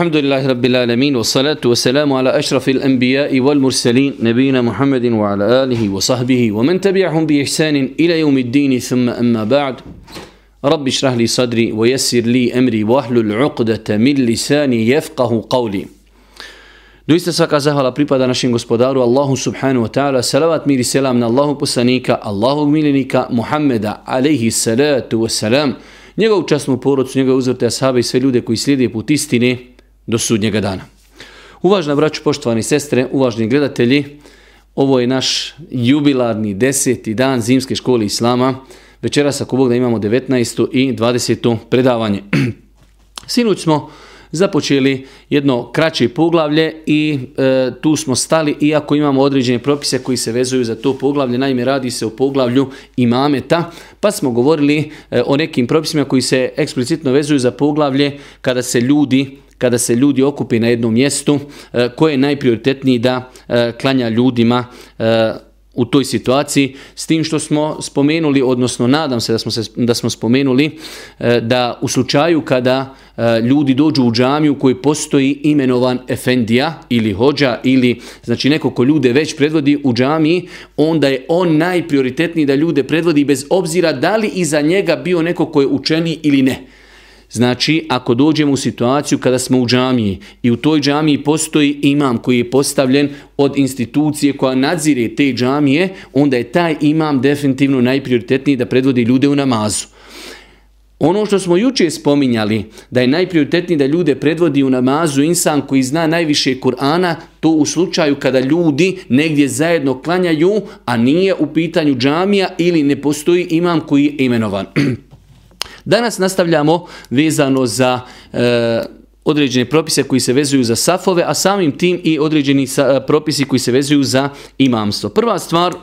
الحمد لله رب العالمين والصلاة والسلام على أشرف الأنبياء والمرسلين نبينا محمد وعلى آله وصحبه ومن تبعهم بإحسان إلى يوم الدين. ثم أما بعد رب اشرح لي صدري ويسر لي أمري وأهل العقدة من لساني يفقه قولي. دويست سكا زهلا بريبا دانشين غسبدار الله سبحانه وتعالى سلامات ميري سلام من الله بسانيك الله ميلينيك محمد عليه الصلاة والسلام njegovu časnu porodcu, njegove uzvrte ashabe i sve ljude koji slijede put istine, do sudnjega dana. Uvažna braću, poštovani sestre, uvažni gledatelji, ovo je naš jubilarni deseti dan zimske škole Islama. Večeras ako Bog da imamo 19. i 20. predavanje. Sinuć smo započeli jedno kraće poglavlje i e, tu smo stali iako imamo određene propise koji se vezuju za to poglavlje. Naime, radi se o poglavlju imameta, pa smo govorili e, o nekim propisima koji se eksplicitno vezuju za poglavlje kada se ljudi kada se ljudi okupi na jednom mjestu, e, koje je najprioritetniji da e, klanja ljudima e, u toj situaciji s tim što smo spomenuli odnosno nadam se da smo se da smo spomenuli da u slučaju kada ljudi dođu u džamiju koji postoji imenovan efendija ili hođa ili znači neko ko ljude već predvodi u džamiji onda je on najprioritetniji da ljude predvodi bez obzira da li iza njega bio neko ko je učeni ili ne. Znači, ako dođemo u situaciju kada smo u džamiji i u toj džamiji postoji imam koji je postavljen od institucije koja nadzire te džamije, onda je taj imam definitivno najprioritetniji da predvodi ljude u namazu. Ono što smo juče spominjali, da je najprioritetniji da ljude predvodi u namazu insan koji zna najviše Kur'ana, to u slučaju kada ljudi negdje zajedno klanjaju, a nije u pitanju džamija ili ne postoji imam koji je imenovan. Danas nastavljamo vezano za e, određene propise koji se vezuju za safove, a samim tim i određeni sa, e, propisi koji se vezuju za imamstvo. Prva stvar,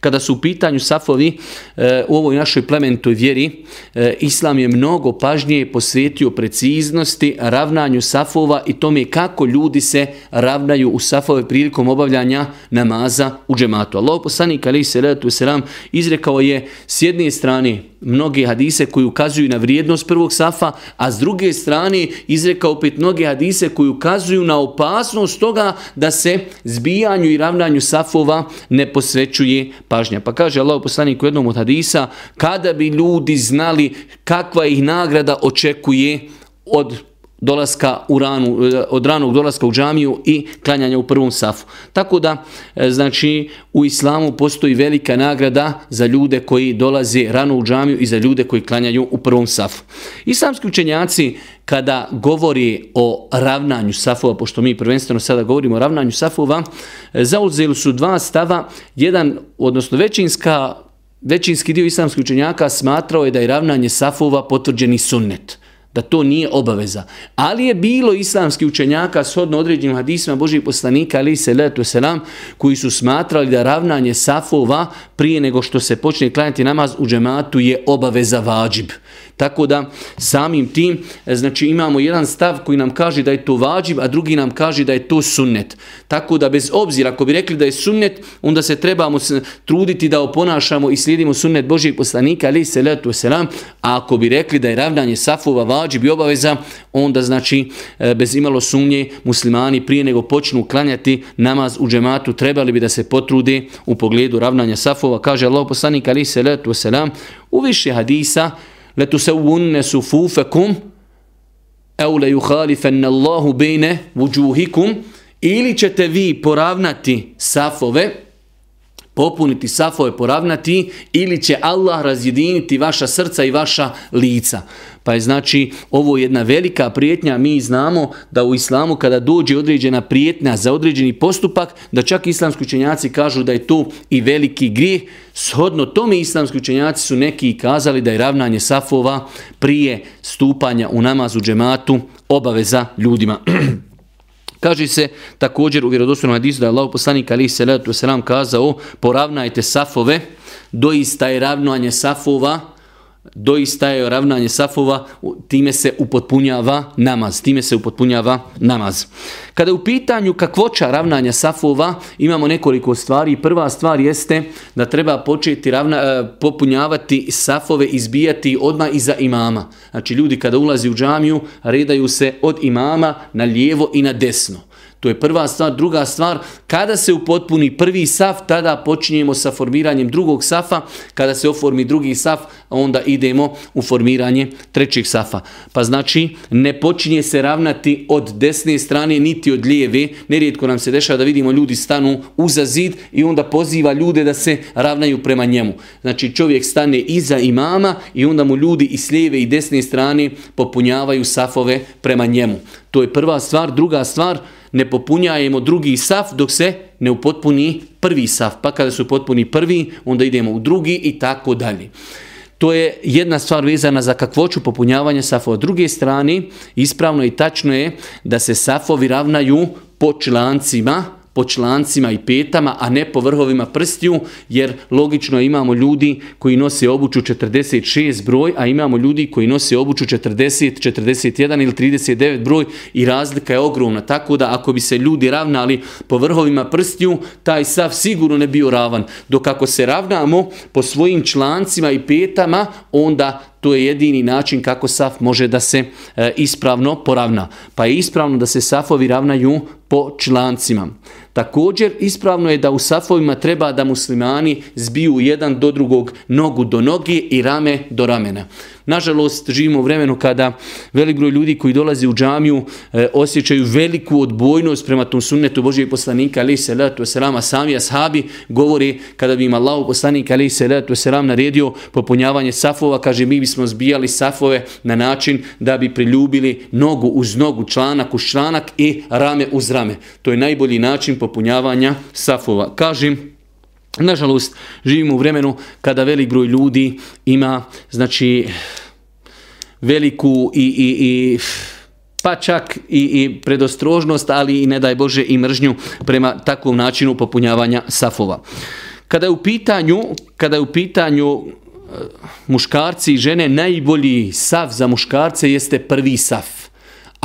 kada su u pitanju safovi e, u ovoj našoj plementoj vjeri, e, Islam je mnogo pažnije posvetio preciznosti, ravnanju safova i tome kako ljudi se ravnaju u safove prilikom obavljanja namaza u džematu. Allah poslanik alaih salatu wasalam izrekao je s jedne strane mnoge hadise koji ukazuju na vrijednost prvog safa, a s druge strane izrekao opet mnoge hadise koji ukazuju na opasnost toga da se zbijanju i ravnanju safova ne posvećuje pažnja. Pa kaže Allah poslanik u jednom od hadisa, kada bi ljudi znali kakva ih nagrada očekuje od dolaska u ranu, eh, od ranog dolaska u džamiju i klanjanja u prvom safu. Tako da, eh, znači, u islamu postoji velika nagrada za ljude koji dolaze rano u džamiju i za ljude koji klanjaju u prvom safu. Islamski učenjaci, kada govori o ravnanju safova, pošto mi prvenstveno sada govorimo o ravnanju safova, eh, zauzeli su dva stava, jedan, odnosno većinska, većinski dio islamskih učenjaka smatrao je da je ravnanje safova potvrđeni sunnet da to nije obaveza. Ali je bilo islamski učenjaka shodno određenim hadisima Božih poslanika ali se letu selam koji su smatrali da ravnanje safova prije nego što se počne klanjati namaz u džematu je obaveza vađib. Tako da samim tim e, znači imamo jedan stav koji nam kaže da je to vađib, a drugi nam kaže da je to sunnet. Tako da bez obzira ako bi rekli da je sunnet, onda se trebamo truditi da oponašamo i slijedimo sunnet Božijeg poslanika ali se letu selam, a ako bi rekli da je ravnanje safova vađib, i obaveza, onda znači e, bez imalo sumnje muslimani prije nego počnu klanjati namaz u džematu trebali bi da se potrude u pogledu ravnanja safova. Kaže Allah poslanik ali se letu selam u više hadisa letu sufufekum au le Allahu bejne vuđuhikum ili ćete vi poravnati safove popuniti safove, poravnati ili će Allah razjediniti vaša srca i vaša lica. Pa je znači ovo jedna velika prijetnja, mi znamo da u islamu kada dođe određena prijetnja za određeni postupak, da čak islamski učenjaci kažu da je to i veliki grijeh. Shodno tome islamski učenjaci su neki kazali da je ravnanje safova prije stupanja u namazu džematu obaveza ljudima. Kaže se također u vjerodostojnom hadisu da je Allah poslanik ali salatu wasalam selam kazao poravnajte safove, doista je ravnanje safova doista je ravnanje safova, time se upotpunjava namaz. Time se upotpunjava namaz. Kada u pitanju kakvoća ravnanja safova, imamo nekoliko stvari. Prva stvar jeste da treba početi ravna, e, popunjavati safove, izbijati odmah iza imama. Znači ljudi kada ulazi u džamiju, redaju se od imama na lijevo i na desno. To je prva stvar. Druga stvar, kada se upotpuni prvi saf, tada počinjemo sa formiranjem drugog safa. Kada se oformi drugi saf, onda idemo u formiranje trećeg safa. Pa znači, ne počinje se ravnati od desne strane, niti od lijeve. Nerijetko nam se dešava da vidimo ljudi stanu uza zid i onda poziva ljude da se ravnaju prema njemu. Znači, čovjek stane iza imama i onda mu ljudi i s lijeve i desne strane popunjavaju safove prema njemu. To je prva stvar. Druga stvar, ne popunjajemo drugi saf dok se ne upotpuni prvi saf. Pa kada su potpuni prvi, onda idemo u drugi i tako dalje. To je jedna stvar vezana za kakvoću popunjavanja safova. druge strane, ispravno i tačno je da se safovi ravnaju po člancima, po člancima i petama, a ne po vrhovima prstiju, jer logično imamo ljudi koji nose obuću 46 broj, a imamo ljudi koji nose obuću 40, 41 ili 39 broj i razlika je ogromna. Tako da ako bi se ljudi ravnali po vrhovima prstiju, taj sav sigurno ne bio ravan. Dok ako se ravnamo po svojim člancima i petama, onda to je jedini način kako saf može da se e, ispravno poravna. Pa je ispravno da se safovi ravnaju po člancima. Također ispravno je da u safovima treba da muslimani zbiju jedan do drugog nogu do noge i rame do ramena. Nažalost, živimo u vremenu kada velik broj ljudi koji dolazi u džamiju e, osjećaju veliku odbojnost prema tom sunnetu Božijeg poslanika, ali se letu selama, sami ashabi govori kada bi im Allah poslanik, ali se letu selam naredio popunjavanje safova, kaže mi bismo zbijali safove na način da bi priljubili nogu uz nogu, članak uz članak i rame uz rame. To je najbolji način popunjavanja safova. Kažem, Nažalost, živimo u vremenu kada velik broj ljudi ima znači veliku i, i, i pa čak i, i predostrožnost, ali i ne daj Bože i mržnju prema takvom načinu popunjavanja safova. Kada je u pitanju, kada je u pitanju e, muškarci i žene, najbolji saf za muškarce jeste prvi saf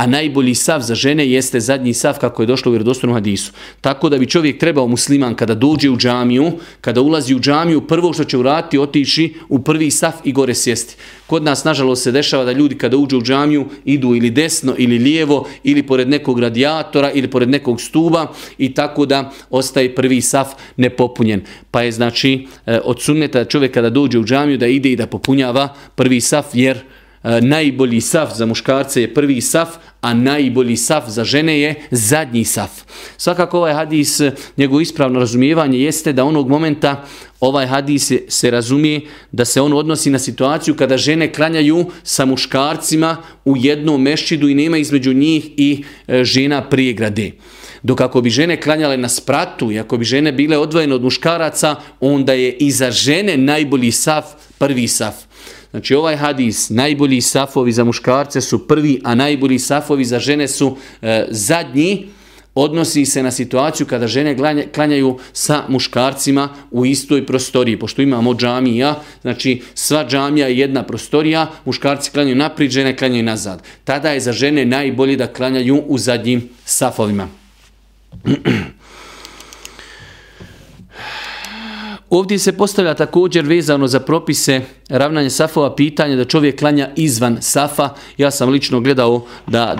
a najbolji sav za žene jeste zadnji sav kako je došlo u vjerodostojnom hadisu. Tako da bi čovjek trebao musliman kada dođe u džamiju, kada ulazi u džamiju, prvo što će uraditi otići u prvi saf i gore sjesti. Kod nas nažalost se dešava da ljudi kada uđu u džamiju idu ili desno ili lijevo ili pored nekog radijatora ili pored nekog stuba i tako da ostaje prvi saf nepopunjen. Pa je znači eh, od sunneta čovjek kada dođe u džamiju da ide i da popunjava prvi saf jer E, najbolji saf za muškarce je prvi saf, a najbolji saf za žene je zadnji saf. Svakako ovaj hadis, e, njegovo ispravno razumijevanje jeste da onog momenta ovaj hadis se razumije da se on odnosi na situaciju kada žene klanjaju sa muškarcima u jednom mešćidu i nema između njih i e, žena prijegrade. Dok ako bi žene klanjale na spratu i ako bi žene bile odvojene od muškaraca, onda je i za žene najbolji saf prvi saf. Znači ovaj hadis, najbolji safovi za muškarce su prvi, a najbolji safovi za žene su e, zadnji, odnosi se na situaciju kada žene klanjaju sa muškarcima u istoj prostoriji. Pošto imamo džamija, znači sva džamija je jedna prostorija, muškarci klanjaju naprijed, žene klanjaju nazad. Tada je za žene najbolje da klanjaju u zadnjim safovima. Ovdje se postavlja također vezano za propise ravnanje safova pitanje da čovjek klanja izvan safa. Ja sam lično gledao da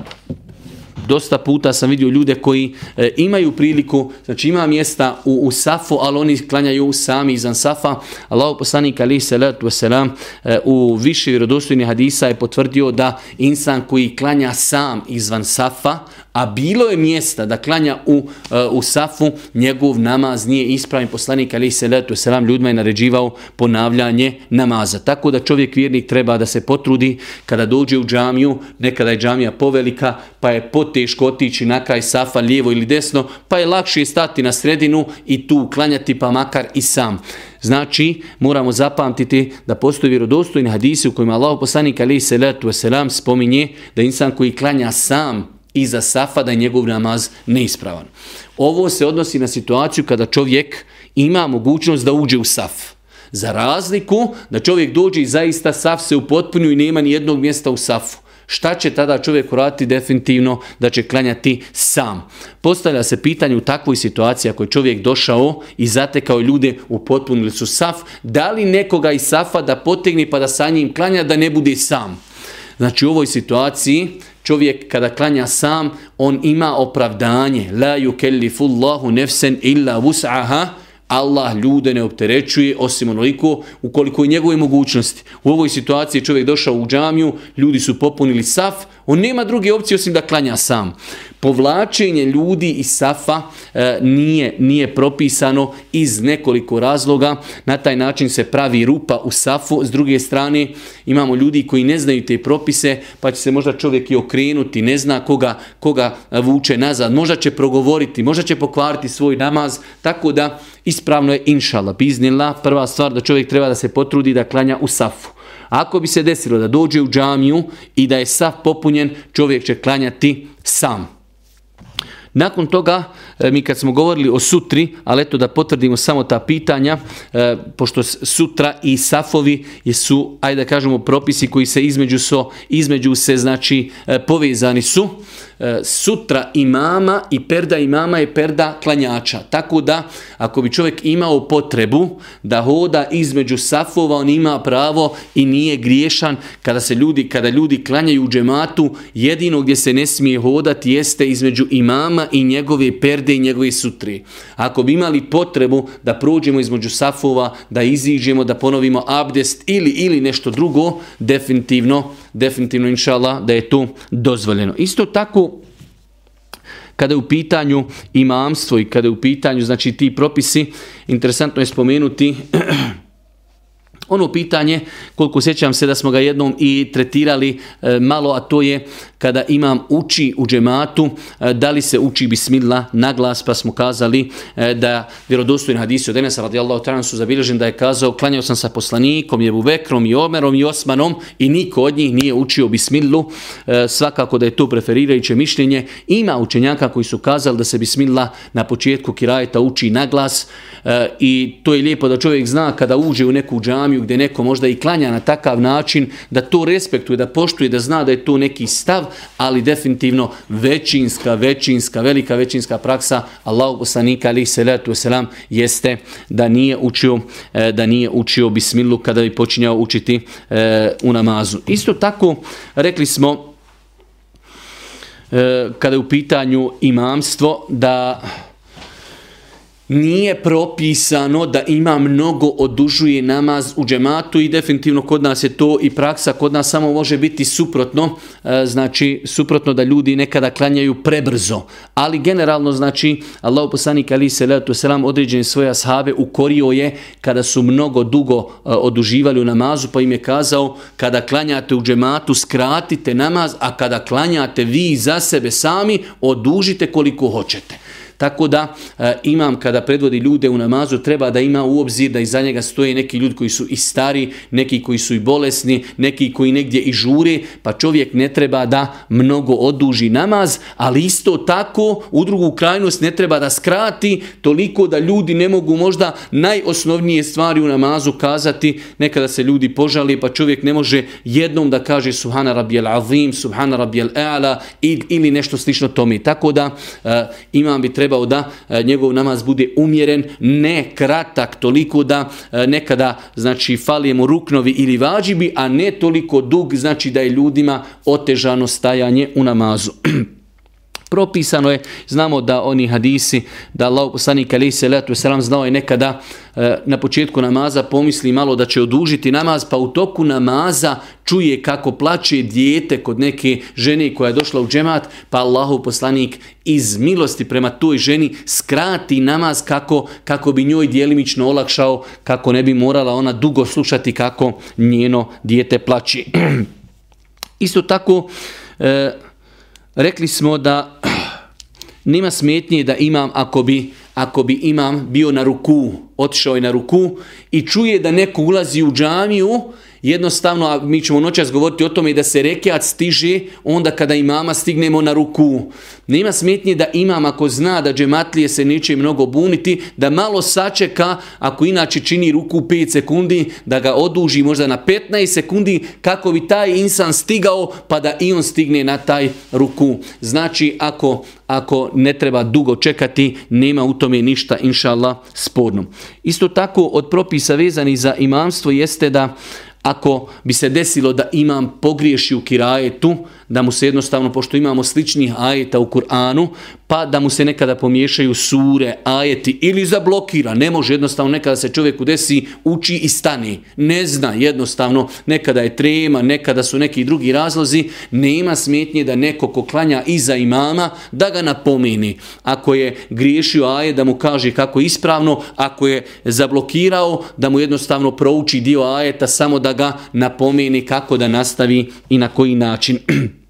dosta puta sam vidio ljude koji e, imaju priliku, znači ima mjesta u, u safu, ali oni klanjaju sami izvan safa. Allahu poslanik ali salatu wasalam e, u više vjerodostojnih hadisa je potvrdio da insan koji klanja sam izvan safa, a bilo je mjesta da klanja u, e, u safu, njegov namaz nije ispravan. Poslanik ali se letu selam ljudima je naređivao ponavljanje namaza. Tako da čovjek vjernik treba da se potrudi kada dođe u džamiju, nekada je džamija povelika, pa je poteško otići na kraj safa lijevo ili desno, pa je lakše stati na sredinu i tu klanjati pa makar i sam. Znači, moramo zapamtiti da postoji vjerodostojni hadisi u kojima Allah poslanik ali se letu selam spominje da insan koji klanja sam iza safa da je njegov namaz neispravan. Ovo se odnosi na situaciju kada čovjek ima mogućnost da uđe u saf. Za razliku da čovjek dođe i zaista saf se upotpunju i nema ni jednog mjesta u safu. Šta će tada čovjek uraditi definitivno da će klanjati sam? Postavlja se pitanje u takvoj situaciji ako je čovjek došao i zatekao ljude upotpunili su saf, da li nekoga iz safa da potegne pa da sa njim klanja da ne bude sam? Znači u ovoj situaciji čovjek kada klanja sam, on ima opravdanje. La yukellifu Allahu nefsen illa vus'aha, Allah ljude ne opterećuje osim onoliko ukoliko je njegove mogućnosti. U ovoj situaciji čovjek došao u džamiju, ljudi su popunili saf, on nema druge opcije osim da klanja sam povlačenje ljudi iz safa e, nije, nije propisano iz nekoliko razloga. Na taj način se pravi rupa u safu. S druge strane imamo ljudi koji ne znaju te propise pa će se možda čovjek i okrenuti, ne zna koga, koga vuče nazad. Možda će progovoriti, možda će pokvariti svoj namaz. Tako da ispravno je inšala, biznila. Prva stvar da čovjek treba da se potrudi da klanja u safu. Ako bi se desilo da dođe u džamiju i da je saf popunjen, čovjek će klanjati sam. Nakon toga, e, mi kad smo govorili o sutri, ali eto da potvrdimo samo ta pitanja, e, pošto sutra i safovi su, ajde da kažemo, propisi koji se između, so, između se, znači, e, povezani su, E, sutra imama i perda imama je perda klanjača. Tako da ako bi čovjek imao potrebu da hoda između safova, on ima pravo i nije griješan kada se ljudi kada ljudi klanjaju u džematu, jedino gdje se ne smije hodati jeste između imama i njegove perde i njegove sutre. Ako bi imali potrebu da prođemo između safova, da iziđemo, da ponovimo abdest ili ili nešto drugo, definitivno definitivno inšala da je to dozvoljeno. Isto tako kada je u pitanju imamstvo i kada je u pitanju znači ti propisi, interesantno je spomenuti Ono pitanje, koliko sjećam se da smo ga jednom i tretirali e, malo, a to je kada imam uči u džematu, e, da li se uči bismillah na glas, pa smo kazali e, da vjerodostojni hadisi od Enesa radijallahu ta'ala su zabilježeni da je kazao klanjao sam sa poslanikom, je Bekrom i Omerom i Osmanom i niko od njih nije učio bismillu, e, svakako da je to preferirajuće mišljenje. Ima učenjaka koji su kazali da se bismillah na početku kirajeta uči na glas e, i to je lijepo da čovjek zna kada uđe u neku džamiju gdje neko možda i klanja na takav način, da to respektuje, da poštuje, da zna da je to neki stav, ali definitivno većinska, većinska, velika većinska praksa Allahu poslanika ali salatu wasalam jeste da nije učio e, da nije učio bismilu kada bi počinjao učiti e, u namazu. Isto tako rekli smo e, kada je u pitanju imamstvo da nije propisano da ima mnogo odužuje namaz u džematu i definitivno kod nas je to i praksa, kod nas samo može biti suprotno, e, znači suprotno da ljudi nekada klanjaju prebrzo, ali generalno znači Allah poslanik ali se letu selam određeni svoje ashabe ukorio je kada su mnogo dugo e, oduživali u namazu pa im je kazao kada klanjate u džematu skratite namaz, a kada klanjate vi za sebe sami odužite koliko hoćete. Tako da e, imam kada predvodi ljude u namazu treba da ima u obzir da iza njega stoje neki ljudi koji su i stari, neki koji su i bolesni, neki koji negdje i žure, pa čovjek ne treba da mnogo oduži namaz, ali isto tako u drugu krajnost ne treba da skrati toliko da ljudi ne mogu možda najosnovnije stvari u namazu kazati, nekada se ljudi požali pa čovjek ne može jednom da kaže subhana rabijel azim, subhana rabijel e'ala ili nešto slično tome. Tako da e, imam bi treba trebao da e, njegov namaz bude umjeren, ne kratak toliko da e, nekada znači falijemo ruknovi ili vađibi, a ne toliko dug znači da je ljudima otežano stajanje u namazu. propisano je, znamo da oni hadisi, da Allah poslanik alaihi salatu wasalam znao je nekada e, na početku namaza pomisli malo da će odužiti namaz, pa u toku namaza čuje kako plače dijete kod neke žene koja je došla u džemat, pa Allahu poslanik iz milosti prema toj ženi skrati namaz kako, kako bi njoj dijelimično olakšao, kako ne bi morala ona dugo slušati kako njeno dijete plače. Isto tako, e, rekli smo da nema smetnje da imam ako bi, ako bi imam bio na ruku, otišao je na ruku i čuje da neko ulazi u džamiju jednostavno, a mi ćemo noćas govoriti o tome i da se rekiat stiže onda kada imama stignemo na ruku. Nema smetnje da imam ako zna da džematlije se neće mnogo buniti, da malo sačeka, ako inače čini ruku 5 sekundi, da ga oduži možda na 15 sekundi, kako bi taj insan stigao, pa da i on stigne na taj ruku. Znači, ako, ako ne treba dugo čekati, nema u tome ništa, inša Allah, sporno. Isto tako, od propisa vezani za imamstvo jeste da ako bi se desilo da imam pogriješi u kirajetu, da mu se jednostavno, pošto imamo sličnih ajeta u Kur'anu, pa da mu se nekada pomiješaju sure, ajeti ili zablokira. Ne može jednostavno nekada se čovjeku desi, uči i stani. Ne zna jednostavno, nekada je trema, nekada su neki drugi razlozi. Nema smetnje da neko ko klanja iza imama, da ga napomeni. Ako je griješio ajet, da mu kaže kako je ispravno, ako je zablokirao, da mu jednostavno prouči dio ajeta, samo da ga napomeni kako da nastavi i na koji način.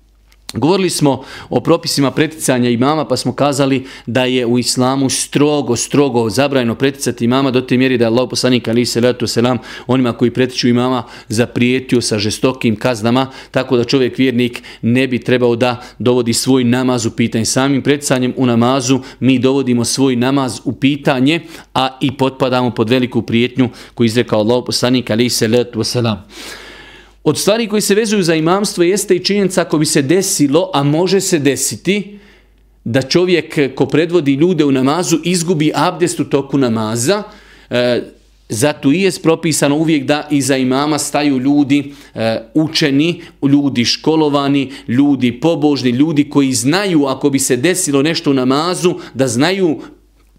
Govorili smo o propisima preticanja imama pa smo kazali da je u islamu strogo, strogo zabrajeno preticati imama do te mjeri da je Allah poslanik ali se letu selam onima koji pretiču imama zaprijetio sa žestokim kaznama tako da čovjek vjernik ne bi trebao da dovodi svoj namaz u pitanje. Samim preticanjem u namazu mi dovodimo svoj namaz u pitanje a i potpadamo pod veliku prijetnju koju izrekao Allah poslanik ali se letu selam. Od stvari koji se vezuju za imamstvo jeste i činjenica ako bi se desilo, a može se desiti, da čovjek ko predvodi ljude u namazu izgubi abdest u toku namaza, e, zato i je propisano uvijek da iza imama staju ljudi e, učeni, ljudi školovani, ljudi pobožni, ljudi koji znaju ako bi se desilo nešto u namazu, da znaju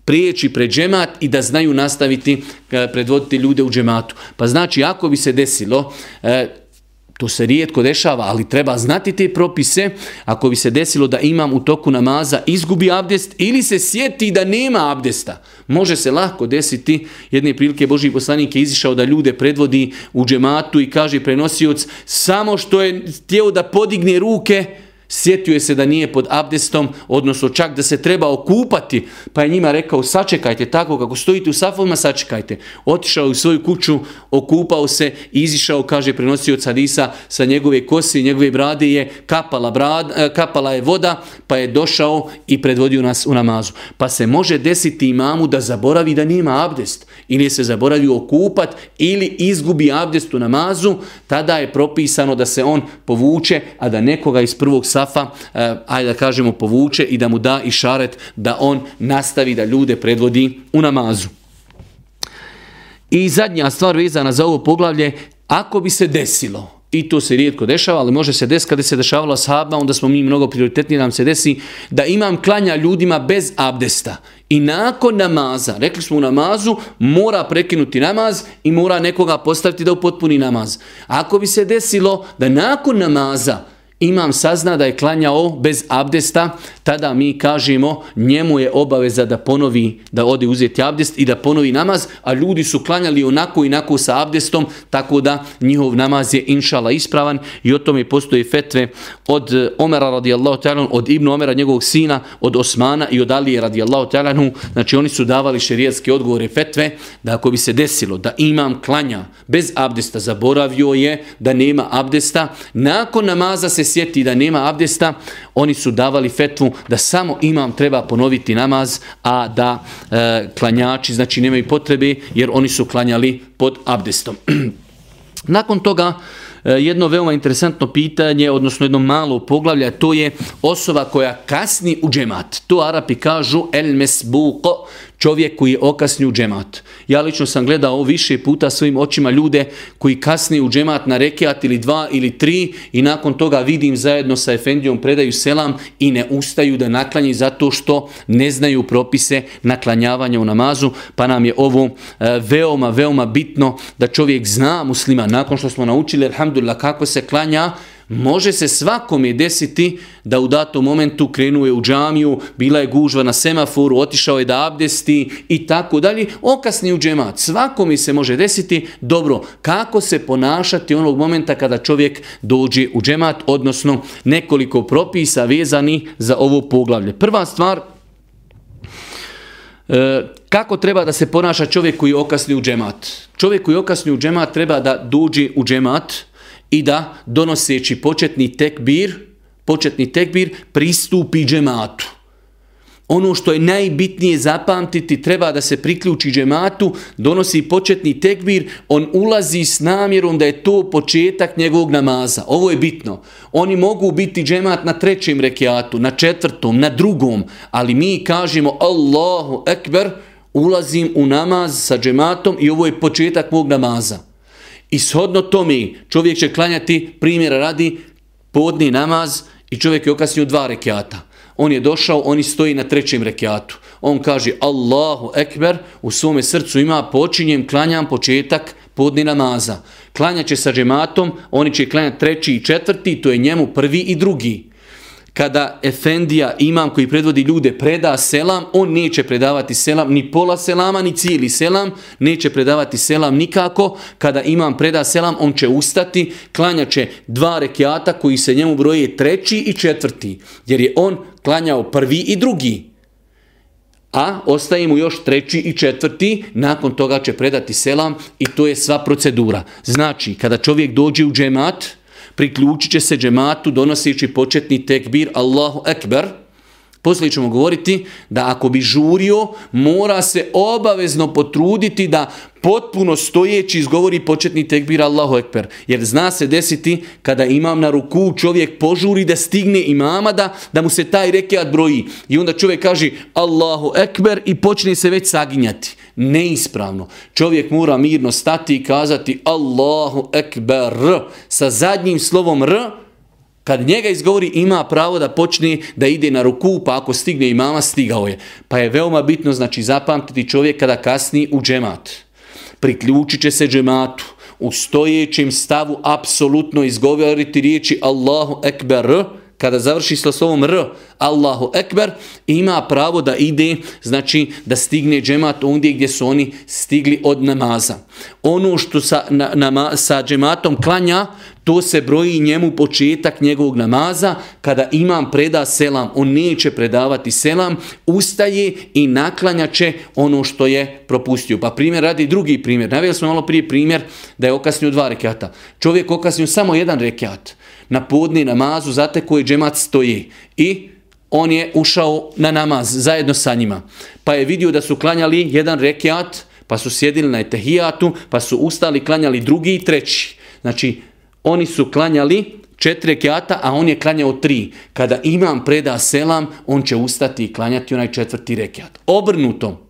prijeći pred džemat i da znaju nastaviti e, predvoditi ljude u džematu. Pa znači ako bi se desilo, e, To se rijetko dešava, ali treba znati te propise. Ako bi se desilo da imam u toku namaza izgubi abdest ili se sjeti da nema abdesta, može se lako desiti. Jedne prilike Boži poslanik je izišao da ljude predvodi u džematu i kaže prenosioc samo što je htio da podigne ruke, Sjetio je se da nije pod abdestom, odnosno čak da se treba okupati, pa je njima rekao sačekajte tako kako stojite u safovima, sačekajte. Otišao u svoju kuću, okupao se, izišao, kaže prenosio od Hadisa, sa njegove kose i njegove brade je kapala, brad, e, kapala je voda, pa je došao i predvodio nas u namazu. Pa se može desiti imamu da zaboravi da nima abdest, ili se zaboravi okupat, ili izgubi abdest u namazu, tada je propisano da se on povuče, a da nekoga iz prvog safova safa, eh, ajde da kažemo, povuče i da mu da i šaret da on nastavi da ljude predvodi u namazu. I zadnja stvar vezana za ovo poglavlje, ako bi se desilo, i to se rijetko dešava, ali može se desiti kada se dešavalo sahabima, onda smo mi mnogo prioritetniji nam se desi, da imam klanja ljudima bez abdesta. I nakon namaza, rekli smo u namazu, mora prekinuti namaz i mora nekoga postaviti da upotpuni namaz. Ako bi se desilo da nakon namaza imam sazna da je klanjao bez abdesta, tada mi kažemo njemu je obaveza da ponovi, da ode uzeti abdest i da ponovi namaz, a ljudi su klanjali onako i onako sa abdestom, tako da njihov namaz je inšala ispravan. I o tome postoje fetve od eh, Omera radijallahu ta'ala, od Ibnu Omera, njegovog sina, od Osmana i od Alije radijallahu ta'ala, znači oni su davali šerijetske odgovore fetve, da ako bi se desilo da imam klanja bez abdesta, zaboravio je da nema abdesta, nakon namaza se sjeti da nema abdesta, oni su davali fetvu da samo imam treba ponoviti namaz, a da e, klanjači znači nemaju potrebe jer oni su klanjali pod abdestom. Nakon toga e, jedno veoma interesantno pitanje, odnosno jedno malo poglavlje, to je osoba koja kasni u džemat. To Arapi kažu el mesbuko, čovjek koji je okasnio u džemat. Ja lično sam gledao više puta svojim očima ljude koji kasni u džemat na rekiat ili dva ili tri i nakon toga vidim zajedno sa Efendijom predaju selam i ne ustaju da naklanji zato što ne znaju propise naklanjavanja u namazu, pa nam je ovo e, veoma, veoma bitno da čovjek zna muslima nakon što smo naučili, alhamdulillah, kako se klanja, Može se svakome desiti da u datom momentu krenuje u džamiju, bila je gužva na semaforu, otišao je da abdesti i tako dalje, okasni u džemat. Svakom se može desiti, dobro, kako se ponašati onog momenta kada čovjek dođe u džemat, odnosno nekoliko propisa vezani za ovo poglavlje. Prva stvar, e, Kako treba da se ponaša čovjek koji okasni u džemat? Čovjek koji okasni u džemat treba da dođe u džemat i da donoseći početni tekbir, početni tekbir pristupi džematu ono što je najbitnije zapamtiti, treba da se priključi džematu, donosi početni tekbir, on ulazi s namjerom da je to početak njegovog namaza. Ovo je bitno. Oni mogu biti džemat na trećem rekiatu, na četvrtom, na drugom, ali mi kažemo Allahu ekber, ulazim u namaz sa džematom i ovo je početak mog namaza. I shodno tome čovjek će klanjati, primjera radi, podni namaz i čovjek je okasnio dva rekiata on je došao, oni stoji na trećem rekiatu. On kaže Allahu ekber, u svome srcu ima počinjem, klanjam početak podni namaza. Klanja će sa džematom, oni će klanjati treći i četvrti, to je njemu prvi i drugi kada Efendija, imam koji predvodi ljude, preda selam, on neće predavati selam, ni pola selama, ni cijeli selam, neće predavati selam nikako. Kada imam preda selam, on će ustati, klanja će dva rekiata koji se njemu broje treći i četvrti, jer je on klanjao prvi i drugi. A ostaje mu još treći i četvrti, nakon toga će predati selam i to je sva procedura. Znači, kada čovjek dođe u džemat, priključit će se džematu donoseći početni tekbir Allahu Ekber. Poslije ćemo govoriti da ako bi žurio, mora se obavezno potruditi da potpuno stojeći izgovori početni tekbir Allahu Ekber. Jer zna se desiti kada imam na ruku čovjek požuri da stigne imama da, da mu se taj rekiat broji. I onda čovjek kaže Allahu Ekber i počne se već saginjati neispravno. Čovjek mora mirno stati i kazati Allahu Ekber sa zadnjim slovom R, kad njega izgovori ima pravo da počne da ide na ruku, pa ako stigne i mama, stigao je. Pa je veoma bitno, znači, zapamtiti čovjek kada kasni u džemat. Priključit će se džematu. U stojećem stavu apsolutno izgovoriti riječi Allahu Ekber kada završi sa slovom R, Allahu Ekber, ima pravo da ide, znači da stigne džemat ondje gdje su oni stigli od namaza. Ono što sa, na, na, sa džematom klanja, to se broji njemu početak njegovog namaza. Kada imam preda selam, on neće predavati selam, ustaje i naklanja će ono što je propustio. Pa primjer radi drugi primjer. Navijeli smo malo prije primjer da je okasnio dva rekata. Čovjek okasnio samo jedan rekat na podni namazu, zate koji džemat stoji. I on je ušao na namaz zajedno sa njima. Pa je vidio da su klanjali jedan rekiat, pa su sjedili na etehijatu, pa su ustali, klanjali drugi i treći. Znači, oni su klanjali četiri rekiata, a on je klanjao tri. Kada imam preda selam, on će ustati i klanjati onaj četvrti rekiat. Obrnuto,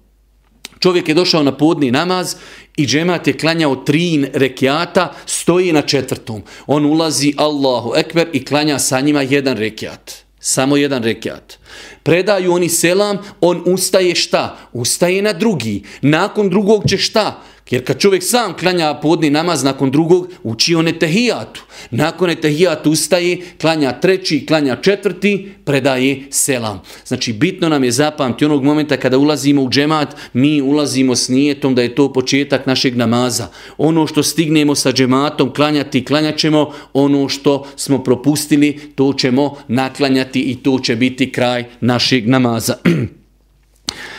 čovjek je došao na podni namaz i džemat je klanjao tri rekiata, stoji na četvrtom. On ulazi Allahu Ekber i klanja sa njima jedan rekiat. Samo jedan rekiat. Predaju oni selam, on ustaje šta? Ustaje na drugi. Nakon drugog će šta? Jer kad čovjek sam klanja podni namaz nakon drugog, uči on etehijatu. Nakon etehijatu ustaje, klanja treći, klanja četvrti, predaje selam. Znači, bitno nam je zapamti onog momenta kada ulazimo u džemat, mi ulazimo s nijetom da je to početak našeg namaza. Ono što stignemo sa džematom klanjati, klanjat ćemo. Ono što smo propustili, to ćemo naklanjati i to će biti kraj našeg namaza.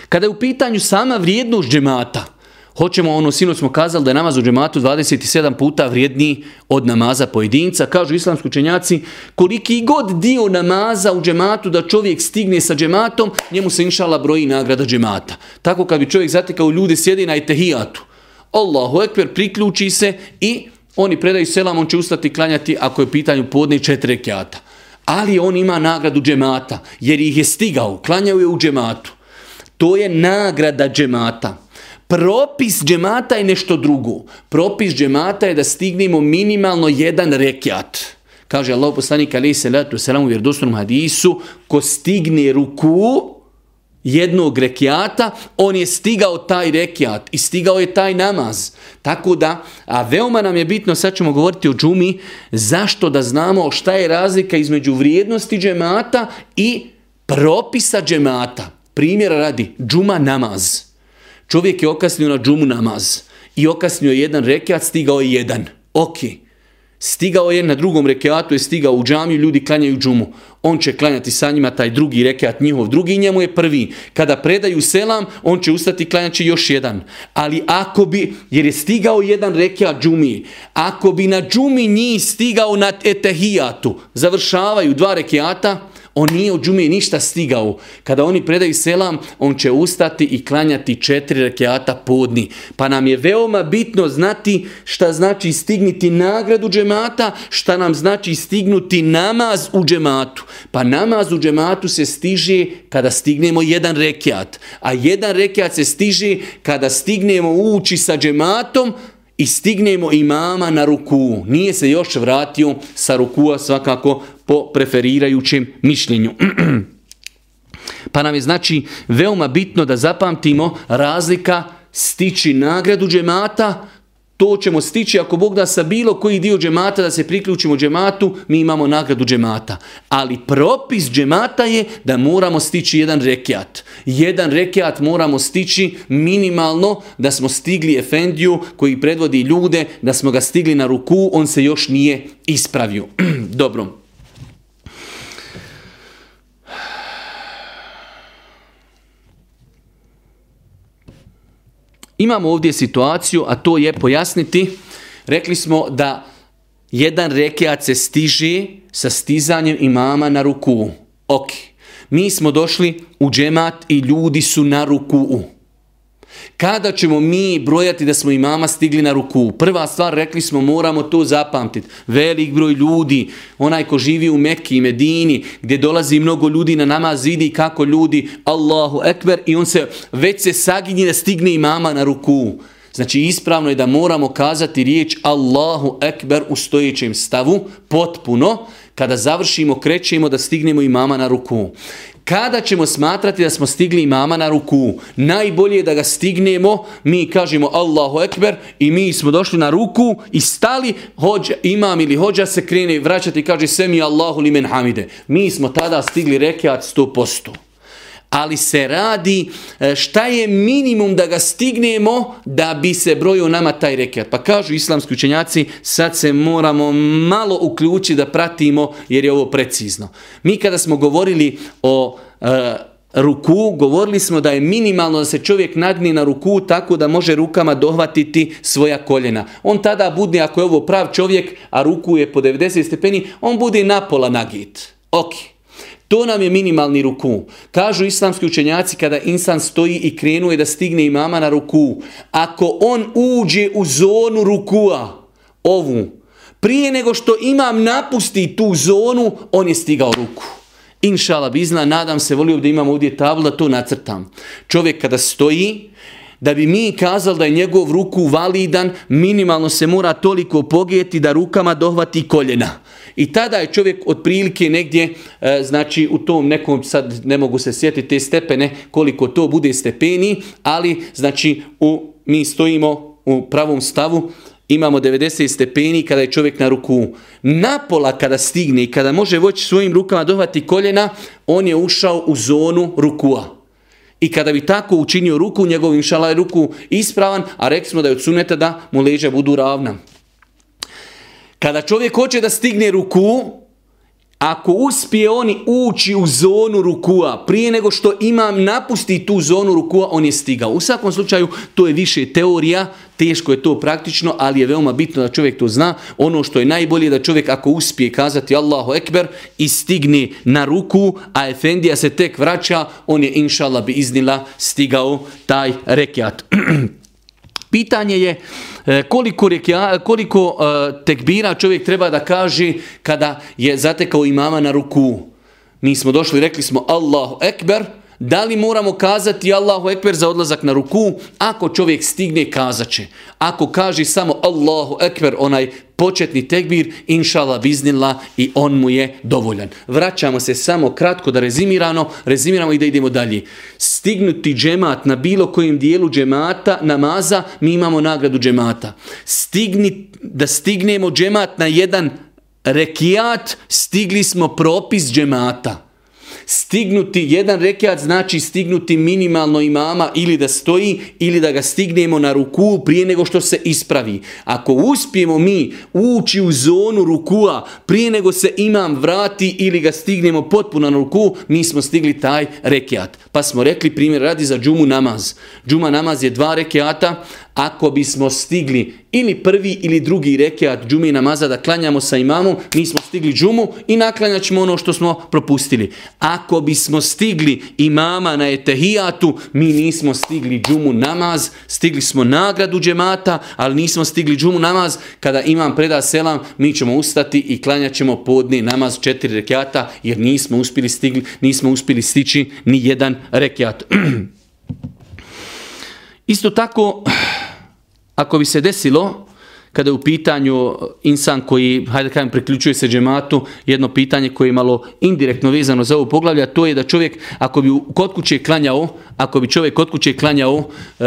Kada je u pitanju sama vrijednost džemata, Hoćemo, ono, sinoć smo kazali da je namaz u džematu 27 puta vrijedniji od namaza pojedinca. Kažu islamski učenjaci, koliki god dio namaza u džematu da čovjek stigne sa džematom, njemu se inšala broji nagrada džemata. Tako kad bi čovjek zatekao ljude sjedi na etehijatu. Allahu ekber priključi se i oni predaju selam, on će ustati klanjati ako je pitanju podne četiri rekiata. Ali on ima nagradu džemata, jer ih je stigao, klanjao je u džematu. To je nagrada džemata. Propis džemata je nešto drugo. Propis džemata je da stignemo minimalno jedan rekiat. Kaže Allah poslanik alaihi salatu wasalam u vjerodostornom hadisu, ko stigne ruku jednog rekiata, on je stigao taj rekiat i stigao je taj namaz. Tako da, a veoma nam je bitno, sad ćemo govoriti o džumi, zašto da znamo šta je razlika između vrijednosti džemata i propisa džemata. Primjera radi, džuma namaz. Čovjek je okasnio na džumu namaz i okasnio jedan rekiat, stigao je jedan. Ok. Stigao je na drugom rekiatu, je stigao u džamiju, ljudi klanjaju džumu. On će klanjati sa njima taj drugi rekiat, njihov drugi, njemu je prvi. Kada predaju selam, on će ustati klanjaći još jedan. Ali ako bi, jer je stigao jedan rekiat džumi, ako bi na džumi njih stigao na etehijatu, završavaju dva rekiata, on nije od džumije ništa stigao. Kada oni predaju selam, on će ustati i klanjati četiri rekiata podni. Pa nam je veoma bitno znati šta znači stigniti nagradu džemata, šta nam znači stignuti namaz u džematu. Pa namaz u džematu se stiže kada stignemo jedan rekiat. A jedan rekiat se stiže kada stignemo ući sa džematom, i stignemo imama na ruku. Nije se još vratio sa rukua svakako po preferirajućem mišljenju. pa nam je znači veoma bitno da zapamtimo razlika stići nagradu džemata to ćemo stići ako Bog da sa bilo koji dio džemata da se priključimo džematu, mi imamo nagradu džemata. Ali propis džemata je da moramo stići jedan rekiat. Jedan rekiat moramo stići minimalno da smo stigli Efendiju koji predvodi ljude, da smo ga stigli na ruku, on se još nije ispravio. Dobro. Imamo ovdje situaciju, a to je pojasniti. Rekli smo da jedan rekiat se stiže sa stizanjem imama na ruku. Ok. Mi smo došli u džemat i ljudi su na ruku. Kada ćemo mi brojati da smo i mama stigli na ruku? Prva stvar, rekli smo, moramo to zapamtiti. Velik broj ljudi, onaj ko živi u Mekki i Medini, gdje dolazi mnogo ljudi na namaz, vidi kako ljudi, Allahu Ekber, i on se već se saginje da stigne i mama na ruku. Znači ispravno je da moramo kazati riječ Allahu Ekber u stojećem stavu, potpuno, kada završimo, krećemo da stignemo i mama na ruku. Kada ćemo smatrati da smo stigli imama na ruku? Najbolje je da ga stignemo, mi kažemo Allahu Ekber i mi smo došli na ruku i stali, hođa, imam ili hođa se krene vraćati i kaže Semi Allahu li men hamide. Mi smo tada stigli rekiat 100% ali se radi e, šta je minimum da ga stignemo da bi se brojio nama taj rekiat. Pa kažu islamski učenjaci, sad se moramo malo uključiti da pratimo jer je ovo precizno. Mi kada smo govorili o e, ruku, govorili smo da je minimalno da se čovjek nagni na ruku tako da može rukama dohvatiti svoja koljena. On tada bude, ako je ovo prav čovjek, a ruku je po 90 stepeni, on bude napola nagit. Ok. To nam je minimalni ruku. Kažu islamski učenjaci kada insan stoji i krenuje da stigne imama na ruku. Ako on uđe u zonu rukua, ovu, prije nego što imam napusti tu zonu, on je stigao ruku. Inšala bizna, nadam se, volio da imam ovdje tablu da to nacrtam. Čovjek kada stoji, da bi mi kazali da je njegov ruku validan, minimalno se mora toliko pogijeti da rukama dohvati koljena. I tada je čovjek otprilike negdje, e, znači u tom nekom, sad ne mogu se sjetiti te stepene, koliko to bude stepeni, ali znači u, mi stojimo u pravom stavu, imamo 90 stepeni kada je čovjek na ruku. Napola kada stigne i kada može voći svojim rukama dohvati koljena, on je ušao u zonu rukua. I kada bi tako učinio ruku, njegovim šala je ruku ispravan, a rekli smo da je od suneta da mu leđa budu ravna. Kada čovjek hoće da stigne ruku, ako uspije oni ući u zonu rukua, prije nego što imam napusti tu zonu rukua, on je stigao. U svakom slučaju, to je više teorija, teško je to praktično, ali je veoma bitno da čovjek to zna. Ono što je najbolje da čovjek ako uspije kazati Allahu Ekber i stigne na ruku, a Efendija se tek vraća, on je inšala bi iznila stigao taj rekiat. Pitanje je e, koliko, rekja, koliko e, tekbira čovjek treba da kaže kada je zatekao imama na ruku. Mi smo došli, rekli smo Allahu Ekber, Da li moramo kazati Allahu Ekber za odlazak na ruku? Ako čovjek stigne, kazat će. Ako kaže samo Allahu Ekber, onaj početni tekbir, inšala biznila i on mu je dovoljan. Vraćamo se samo kratko da rezimirano, rezimiramo i da idemo dalje. Stignuti džemat na bilo kojem dijelu džemata, namaza, mi imamo nagradu džemata. Stigni, da stignemo džemat na jedan rekijat, stigli smo propis džemata stignuti, jedan rekiat znači stignuti minimalno imama ili da stoji ili da ga stignemo na ruku prije nego što se ispravi. Ako uspijemo mi ući u zonu rukua prije nego se imam vrati ili ga stignemo potpuno na ruku, mi smo stigli taj rekiat. Pa smo rekli primjer radi za džumu namaz. Džuma namaz je dva rekiata, ako bismo stigli ili prvi ili drugi rekiat džumi namaza da klanjamo sa imamom, mi smo stigli džumu i naklanjaćemo ono što smo propustili. Ako bismo stigli imama na etehijatu, mi nismo stigli džumu namaz, stigli smo nagradu džemata, ali nismo stigli džumu namaz. Kada imam preda selam, mi ćemo ustati i klanjaćemo podni namaz četiri rekiata, jer nismo uspjeli stigli, nismo uspjeli stići ni jedan rekiat. Isto tako, ako bi se desilo, kada je u pitanju insan koji, hajde kajem, priključuje se džematu, jedno pitanje koje je malo indirektno vezano za ovo poglavlja, to je da čovjek, ako bi kod kuće klanjao, ako bi čovjek kod kuće klanjao e,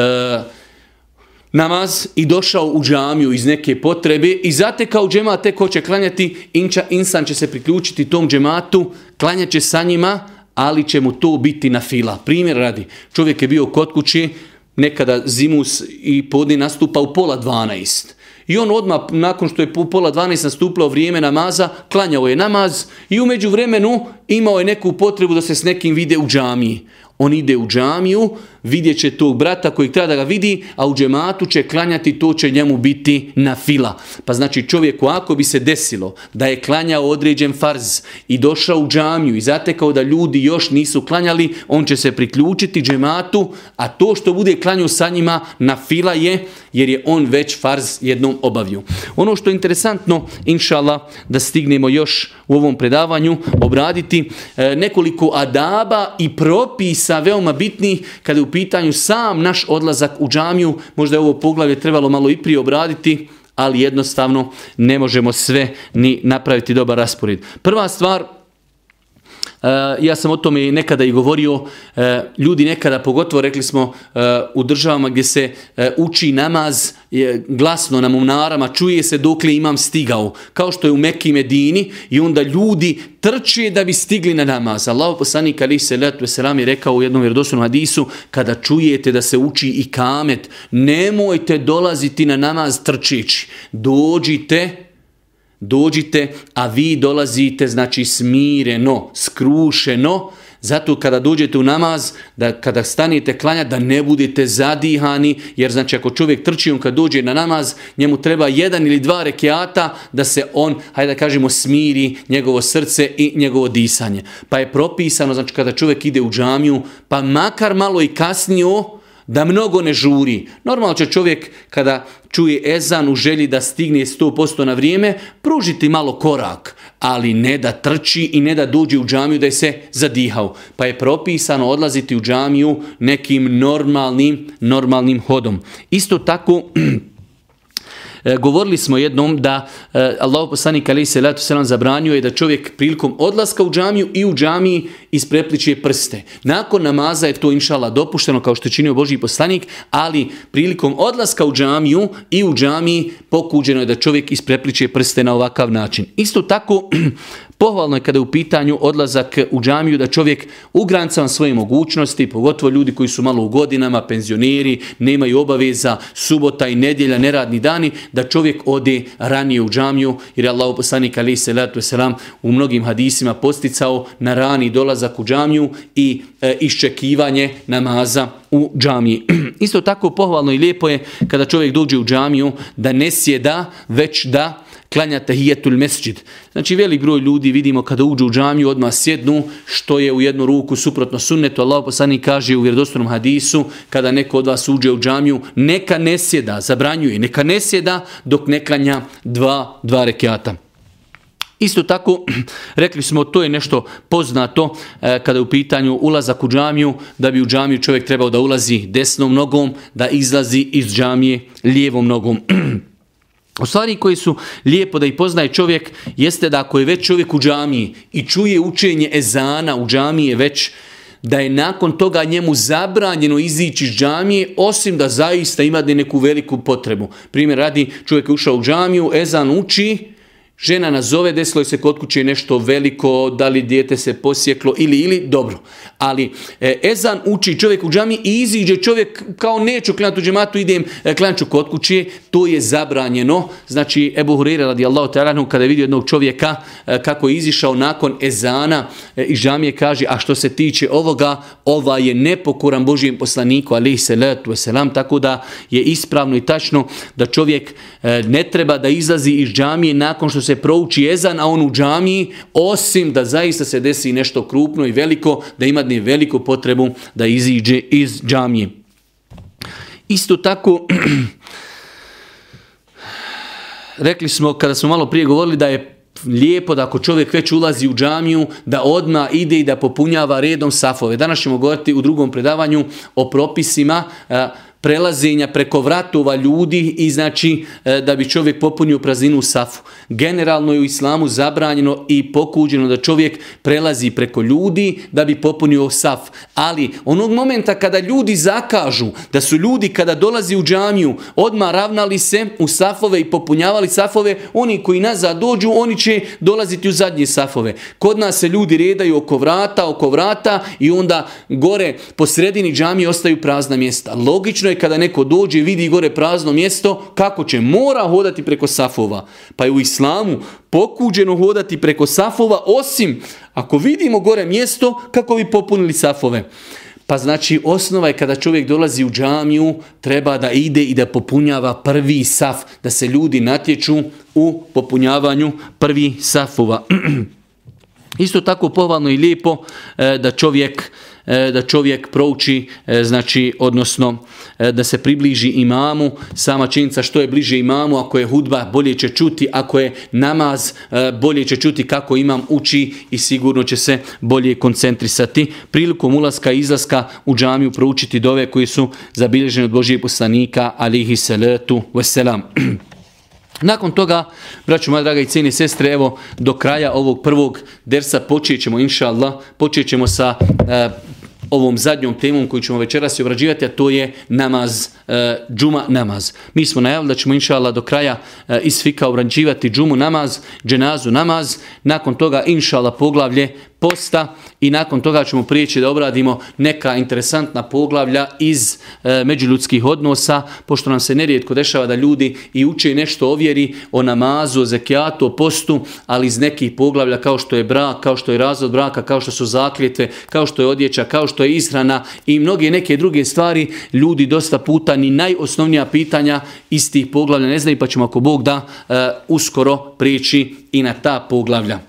namaz i došao u džamiju iz neke potrebe i zatekao u džemat, te ko će klanjati, inča, insan će se priključiti tom džematu, klanjat će sa njima, ali će mu to biti na fila. Primjer radi, čovjek je bio kod kuće, nekada zimus i podni nastupa u pola 12. I on odmah, nakon što je u pola 12 nastupilo vrijeme namaza, klanjao je namaz i umeđu vremenu imao je neku potrebu da se s nekim vide u džamiji. On ide u džamiju, vidjet će tog brata kojeg treba da ga vidi, a u džematu će klanjati, to će njemu biti na fila. Pa znači čovjeku ako bi se desilo da je klanjao određen farz i došao u džamiju i zatekao da ljudi još nisu klanjali, on će se priključiti džematu, a to što bude klanjao sa njima na fila je jer je on već farz jednom obavio. Ono što je interesantno, inšala, da stignemo još u ovom predavanju, obraditi e, nekoliko adaba i propisa veoma bitnih kada je u pitanju sam naš odlazak u džamiju, možda je ovo poglavlje trebalo malo i prije obraditi, ali jednostavno ne možemo sve ni napraviti dobar raspored. Prva stvar, Eh, ja sam o tome nekada i govorio, eh, ljudi nekada, pogotovo rekli smo eh, u državama gdje se uči namaz glasno na mumnarama, čuje se dok li imam stigao, kao što je u Mekki Medini i onda ljudi trče da bi stigli na namaz. Allah poslanik ali se letu selam je rekao u jednom vjerodostojnom hadisu, kada čujete da se uči i kamet, nemojte dolaziti na namaz trčeći. Dođite dođite, a vi dolazite, znači smireno, skrušeno, zato kada dođete u namaz, da kada stanete klanja, da ne budete zadihani, jer znači ako čovjek trči, on kad dođe na namaz, njemu treba jedan ili dva rekiata da se on, hajde da kažemo, smiri njegovo srce i njegovo disanje. Pa je propisano, znači kada čovjek ide u džamiju, pa makar malo i kasnije, da mnogo ne žuri. Normalno će čovjek kada čuje ezan u želji da stigne 100% na vrijeme, pružiti malo korak, ali ne da trči i ne da dođe u džamiju da je se zadihao. Pa je propisano odlaziti u džamiju nekim normalnim, normalnim hodom. Isto tako, E, govorili smo jednom da e, Allah poslanik alejhi salatu selam zabranjuje da čovjek prilikom odlaska u džamiju i u džamiji isprepliče prste. Nakon namaza je to inšala dopušteno kao što je činio Boži poslanik, ali prilikom odlaska u džamiju i u džamiji pokuđeno je da čovjek isprepliče prste na ovakav način. Isto tako Pohvalno je kada je u pitanju odlazak u džamiju da čovjek u granicama svoje mogućnosti, pogotovo ljudi koji su malo u godinama, penzioneri, nemaju obaveza, subota i nedjelja, neradni dani, da čovjek ode ranije u džamiju, jer je Allah poslanik ali se letu selam u mnogim hadisima posticao na rani dolazak u džamiju i e, iščekivanje namaza u džamiji. Isto tako pohvalno i lijepo je kada čovjek dođe u džamiju da ne sjeda, već da klanja tahijetul mesđid. Znači velik broj ljudi vidimo kada uđu u džamiju odmah sjednu što je u jednu ruku suprotno sunnetu. Allah poslani kaže u vjerodostojnom hadisu kada neko od vas uđe u džamiju neka ne sjeda, zabranjuje, neka ne sjeda dok ne klanja dva, dva rekiata. Isto tako, rekli smo, to je nešto poznato e, kada je u pitanju ulazak u džamiju, da bi u džamiju čovjek trebao da ulazi desnom nogom, da izlazi iz džamije lijevom nogom. U stvari koji su lijepo da ih poznaje čovjek jeste da ako je već čovjek u džamiji i čuje učenje ezana u džamiji već da je nakon toga njemu zabranjeno izići iz džamije osim da zaista ima neku veliku potrebu. Primjer radi čovjek je ušao u džamiju, ezan uči Žena nazove, desilo se kod kuće nešto veliko, da li dijete se posjeklo ili ili, dobro. Ali e, ezan uči čovjek u džami i iziđe čovjek kao neću klanjati u džematu, idem e, klanjati kod kuće, to je zabranjeno. Znači, Ebu Hurire radijallahu ta'ala kada je vidio jednog čovjeka e, kako je izišao nakon ezana e, i džamije kaže, a što se tiče ovoga, ova je nepokoran Božijem poslaniku, ali se letu selam, tako da je ispravno i tačno da čovjek e, ne treba da izlazi iz džamije nakon što se prouči jezan, a on u džamiji, osim da zaista se desi nešto krupno i veliko, da ima dne veliku potrebu da iziđe iz džamije. Isto tako, rekli smo, kada smo malo prije govorili da je lijepo da ako čovjek već ulazi u džamiju, da odma ide i da popunjava redom safove. Danas ćemo govoriti u drugom predavanju o propisima prelazenja preko vratova ljudi i znači e, da bi čovjek popunio prazinu safu. Generalno je u islamu zabranjeno i pokuđeno da čovjek prelazi preko ljudi da bi popunio saf. Ali onog momenta kada ljudi zakažu, da su ljudi kada dolazi u džamiju odmah ravnali se u safove i popunjavali safove, oni koji nazad dođu, oni će dolaziti u zadnje safove. Kod nas se ljudi redaju oko vrata, oko vrata i onda gore po sredini džamije ostaju prazna mjesta. Logično je kada neko dođe i vidi gore prazno mjesto, kako će? Mora hodati preko safova. Pa je u islamu pokuđeno hodati preko safova, osim ako vidimo gore mjesto, kako bi popunili safove. Pa znači osnova je kada čovjek dolazi u džamiju, treba da ide i da popunjava prvi saf, da se ljudi natječu u popunjavanju prvi safova. Isto tako povalno i lijepo e, da čovjek E, da čovjek prouči, e, znači, odnosno e, da se približi imamu, sama činjenica što je bliže imamu, ako je hudba bolje će čuti, ako je namaz bolje će čuti kako imam uči i sigurno će se bolje koncentrisati. Prilikom ulaska i izlaska u džamiju proučiti dove koji su zabilježeni od Božije poslanika, alihi salatu wasalam. Nakon toga, braću moja draga i cijene sestre, evo do kraja ovog prvog dersa počet ćemo, inša Allah, počet ćemo sa ovom zadnjom temom koju ćemo večeras obrađivati, a to je namaz, e, džuma namaz. Mi smo najavili da ćemo inša Allah do kraja e, iz fika obrađivati džumu namaz, dženazu namaz, nakon toga inša Allah poglavlje posta i nakon toga ćemo prijeći da obradimo neka interesantna poglavlja iz e, međuljudskih odnosa, pošto nam se nerijetko dešava da ljudi i uče nešto o vjeri, o namazu, o zekijatu, o postu, ali iz nekih poglavlja kao što je brak, kao što je razvod braka, kao što su zakljetve, kao što je odjeća, kao što je ishrana i mnoge neke druge stvari, ljudi dosta puta ni najosnovnija pitanja iz tih poglavlja ne znaju, pa ćemo ako Bog da e, uskoro prijeći i na ta poglavlja.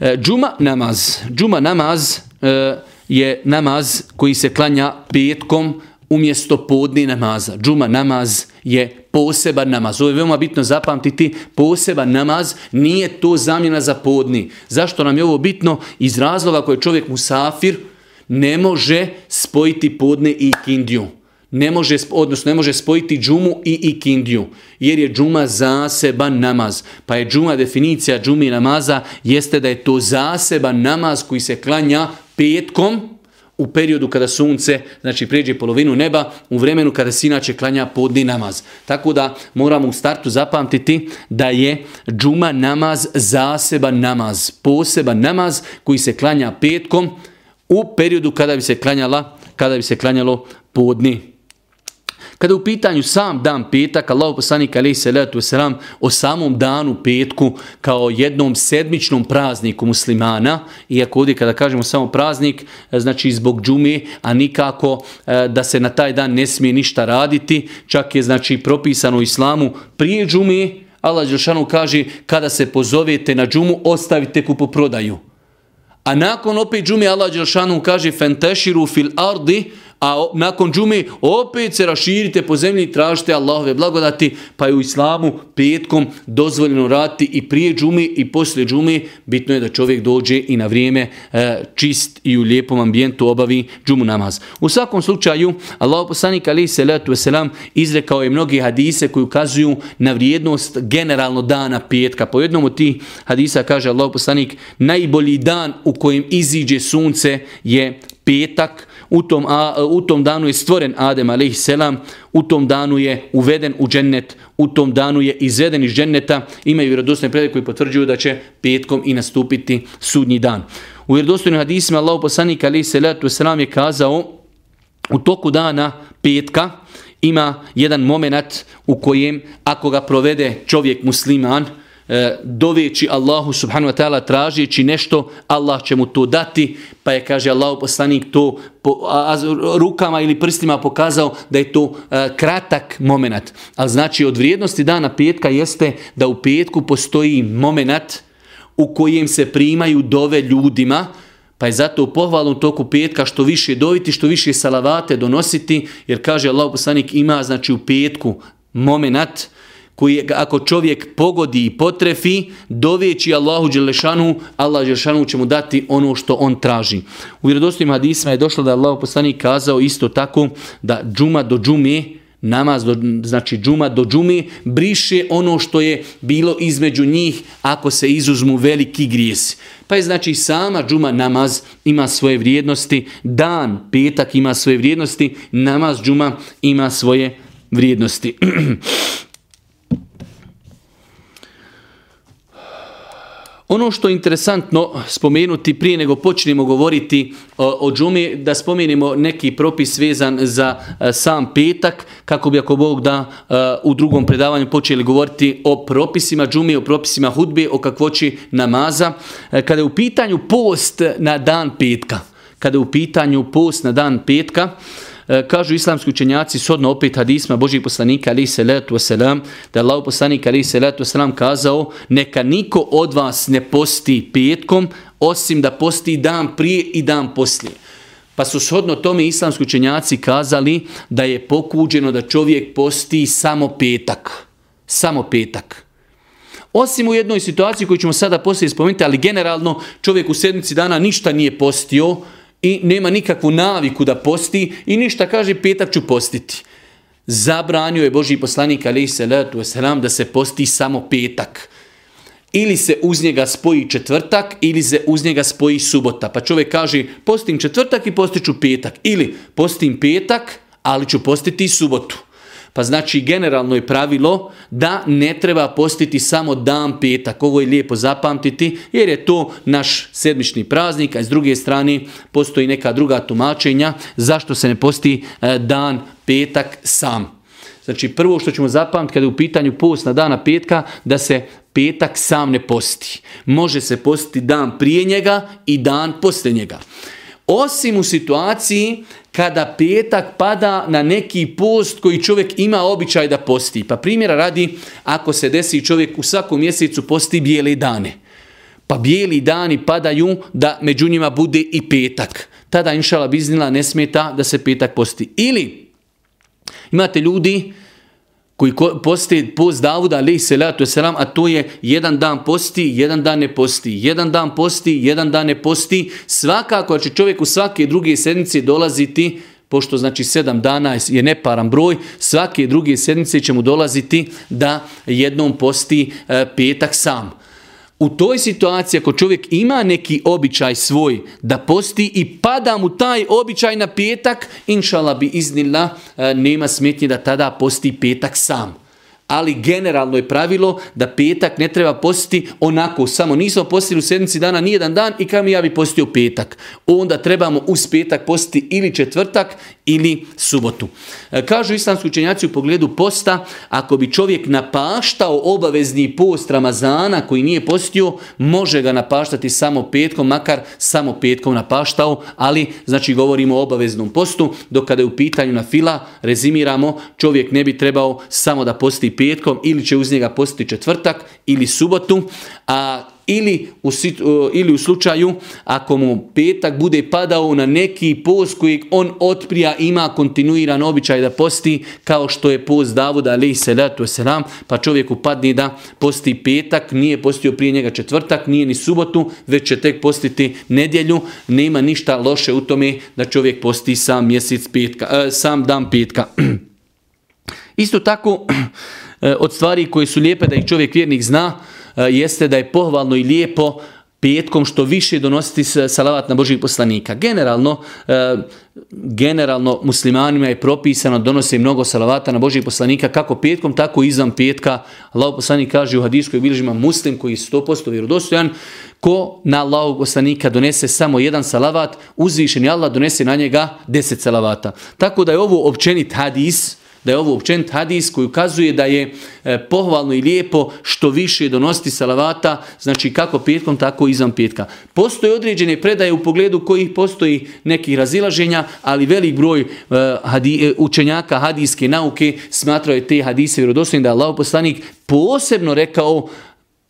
E, džuma namaz. Džuma namaz e, je namaz koji se klanja petkom umjesto podni namaza. Džuma namaz je poseban namaz. Ovo je veoma bitno zapamtiti. Poseban namaz nije to zamjena za podni. Zašto nam je ovo bitno? Iz razloga koje čovjek musafir ne može spojiti podne i kindiju ne može, odnosno ne može spojiti džumu i ikindiju, jer je džuma zaseban namaz. Pa je džuma, definicija džumi namaza, jeste da je to zaseban namaz koji se klanja petkom, u periodu kada sunce znači pređe polovinu neba, u vremenu kada se inače klanja podni namaz. Tako da moramo u startu zapamtiti da je džuma namaz zaseban namaz, poseban namaz koji se klanja petkom u periodu kada bi se klanjala kada bi se klanjalo podni kada u pitanju sam dan petak, Allah poslanik alaih salatu wasalam o samom danu petku kao jednom sedmičnom prazniku muslimana, iako ovdje kada kažemo samo praznik, e, znači zbog džume, a nikako e, da se na taj dan ne smije ništa raditi, čak je znači propisano u islamu prije džume, Allah Đelšanu kaže kada se pozovete na džumu, ostavite kupoprodaju. A nakon opet džume Allah Đelšanu kaže fenteširu fil ardi, a nakon džume opet se raširite po zemlji i tražite Allahove blagodati, pa je u islamu petkom dozvoljeno raditi i prije džume i poslije džume. Bitno je da čovjek dođe i na vrijeme e, čist i u lijepom ambijentu obavi džumu namaz. U svakom slučaju, Allah poslanik ali se letu veselam izrekao je mnogi hadise koji ukazuju na vrijednost generalno dana petka. Po jednom od tih hadisa kaže Allah poslanik, najbolji dan u kojem iziđe sunce je petak, u tom, a, u tom danu je stvoren Adem a.s. U tom danu je uveden u džennet, u tom danu je izveden iz dženneta. Imaju vjerodostojne predaje koji potvrđuju da će petkom i nastupiti sudnji dan. U vjerodostojnim hadisima Allah poslanik a.s. je kazao u toku dana petka ima jedan moment u kojem ako ga provede čovjek musliman, E, doveći Allahu subhanahu wa ta'ala tražeći nešto, Allah će mu to dati, pa je, kaže Allahu poslanik, to po, a, a, rukama ili prstima pokazao da je to a, kratak moment. A znači od vrijednosti dana petka jeste da u petku postoji moment u kojem se primaju dove ljudima, pa je zato pohvalno toku petka što više doviti, što više salavate donositi, jer kaže Allah poslanik ima znači u petku moment koji ako čovjek pogodi i potrefi, doveći Allahu Đelešanu, Allah Đelešanu će mu dati ono što on traži. U vjerodostojnim hadisma je došlo da je Allah poslanik kazao isto tako da džuma do džume, namaz do, znači džuma do džume, briše ono što je bilo između njih ako se izuzmu veliki grijesi. Pa je znači sama džuma namaz ima svoje vrijednosti, dan petak ima svoje vrijednosti, namaz džuma ima svoje vrijednosti. Ono što je interesantno spomenuti prije nego počnemo govoriti o, o džumi, da spomenemo neki propis vezan za a, sam petak, kako bi ako Bog da a, u drugom predavanju počeli govoriti o propisima džumi, o propisima hudbe, o kakvoći namaza. A, kada je u pitanju post na dan petka, kada je u pitanju post na dan petka, E, kažu islamski učenjaci sodno opet hadisma Božih poslanika ali se letu selam da Allah poslanik ali se letu selam kazao neka niko od vas ne posti petkom osim da posti dan prije i dan poslije. Pa su shodno tome islamski učenjaci kazali da je pokuđeno da čovjek posti samo petak. Samo petak. Osim u jednoj situaciji koju ćemo sada poslije spomenuti, ali generalno čovjek u sedmici dana ništa nije postio, i nema nikakvu naviku da posti i ništa kaže petak ću postiti. Zabranio je Boži poslanik ali se selam da se posti samo petak. Ili se uz njega spoji četvrtak ili se uz njega spoji subota. Pa čovjek kaže postim četvrtak i postiću petak. Ili postim petak ali ću postiti subotu. Pa znači generalno je pravilo da ne treba postiti samo dan petak. Ovo je lijepo zapamtiti jer je to naš sedmični praznik, a s druge strane postoji neka druga tumačenja zašto se ne posti e, dan petak sam. Znači prvo što ćemo zapamtiti kada je u pitanju post na dana petka da se petak sam ne posti. Može se postiti dan prije njega i dan poslije njega. Osim u situaciji kada petak pada na neki post koji čovjek ima običaj da posti. Pa primjera radi, ako se desi čovjek u svakom mjesecu posti bijele dane. Pa bijeli dani padaju da među njima bude i petak. Tada inšala biznila ne smeta da se petak posti. Ili imate ljudi koji posti post Davuda alaihi salatu wasalam, a to je jedan dan posti, jedan dan ne posti, jedan dan posti, jedan dan ne posti. Svakako će čovjek u svake druge sedmice dolaziti, pošto znači sedam dana je neparan broj, svake druge sedmice će mu dolaziti da jednom posti e, petak sam. U toj situaciji ako čovjek ima neki običaj svoj da posti i pada mu taj običaj na petak, inšala bi iznila, eh, nema smetnje da tada posti petak sam ali generalno je pravilo da petak ne treba postiti onako, samo nismo postili u sedmici dana nijedan dan i kam ja bi postio petak. Onda trebamo uz petak postiti ili četvrtak ili subotu. E, kažu islamski učenjaci u pogledu posta, ako bi čovjek napaštao obavezni post Ramazana koji nije postio, može ga napaštati samo petkom, makar samo petkom napaštao, ali znači govorimo o obaveznom postu, dok kada je u pitanju na fila, rezimiramo, čovjek ne bi trebao samo da posti petkom ili će uz njega postiti četvrtak ili subotu, a ili u, ili u slučaju ako mu petak bude padao na neki post koji on otprija ima kontinuiran običaj da posti kao što je post Davuda alaih salatu wasalam pa čovjeku padne da posti petak nije postio prije njega četvrtak nije ni subotu već će tek postiti nedjelju. Nema ništa loše u tome da čovjek posti sam mjesec petka e, sam dan petka. Isto tako E, od stvari koje su lijepe da ih čovjek vjernik zna, e, jeste da je pohvalno i lijepo petkom što više donositi salavat na Božih poslanika. Generalno, e, generalno muslimanima je propisano donose mnogo salavata na Božih poslanika kako petkom, tako i izvan petka. Allah poslanik kaže u hadiskoj bilježima muslim koji je 100% vjerodostojan, ko na Allahog poslanika donese samo jedan salavat, uzvišeni Allah donese na njega 10 salavata. Tako da je ovo općenit hadis, da je ovo općenit hadis koji ukazuje da je e, pohvalno i lijepo što više donosti salavata, znači kako petkom, tako i izvan petka. Postoje određene predaje u pogledu kojih postoji nekih razilaženja, ali velik broj e, hadi, e, učenjaka hadijske nauke smatraju je te hadise vjerodostojnim da je Allah poslanik posebno rekao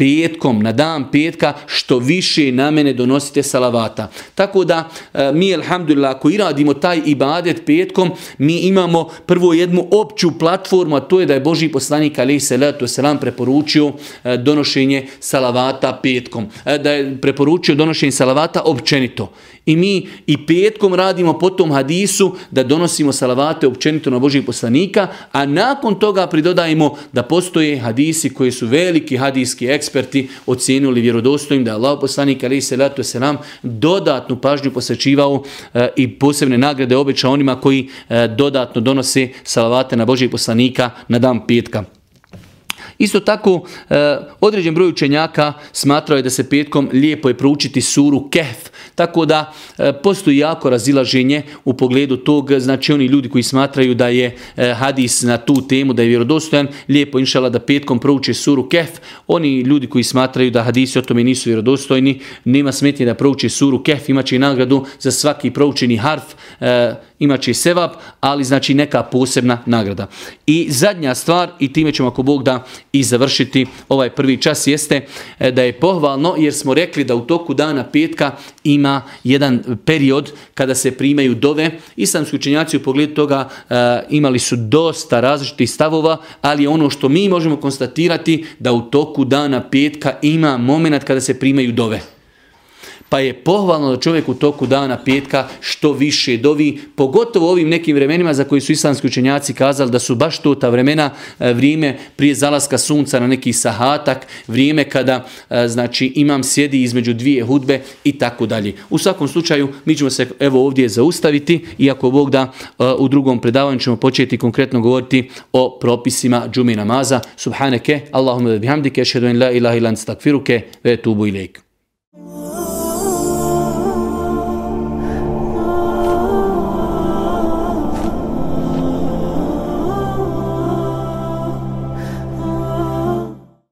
petkom, na dan petka, što više na mene donosite salavata. Tako da e, mi, alhamdulillah, ako i radimo taj ibadet petkom, mi imamo prvo jednu opću platformu, a to je da je Boži poslanik, alaih salatu selam, preporučio e, donošenje salavata petkom. E, da je preporučio donošenje salavata općenito. I mi i petkom radimo po tom hadisu da donosimo salavate općenito na Božih poslanika, a nakon toga pridodajemo da postoje hadisi koji su veliki hadijski eksperti ocijenili vjerodostojim da je Allah poslanik ali se letu se nam dodatnu pažnju posvećivao e, i posebne nagrade obećao onima koji e, dodatno donose salavate na Božijeg poslanika na dan petka. Isto tako, e, određen broj učenjaka smatrao je da se petkom lijepo je proučiti suru Kehf, tako da e, postoji jako razilaženje u pogledu tog, znači oni ljudi koji smatraju da je e, hadis na tu temu, da je vjerodostojan, lijepo inšala da petkom prouče suru Kehf, oni ljudi koji smatraju da hadisi o tome nisu vjerodostojni, nema smetnje da prouče suru Kehf, imaće i nagradu za svaki proučeni harf, imaće sevap, ali znači neka posebna nagrada. I zadnja stvar, i time ćemo ako Bog da i završiti ovaj prvi čas, jeste e, da je pohvalno, jer smo rekli da u toku dana petka ima jedan period kada se primaju dove. Islamski učenjaci u pogledu toga e, imali su dosta različitih stavova, ali ono što mi možemo konstatirati da u toku dana petka ima moment kada se primaju dove. Pa je pohvalno da čovjek u toku dana petka što više dovi, pogotovo ovim nekim vremenima za koji su islamski učenjaci kazali da su baš to ta vremena, e, vrijeme prije zalaska sunca na neki sahatak, vrijeme kada e, znači imam sjedi između dvije hudbe i tako dalje. U svakom slučaju mi ćemo se evo ovdje zaustaviti i ako Bog da e, u drugom predavanju ćemo početi konkretno govoriti o propisima džumi namaza. Subhaneke, Allahumma bihamdike, šedun la ilaha ilan stakfiruke, ve tubu ilaikum.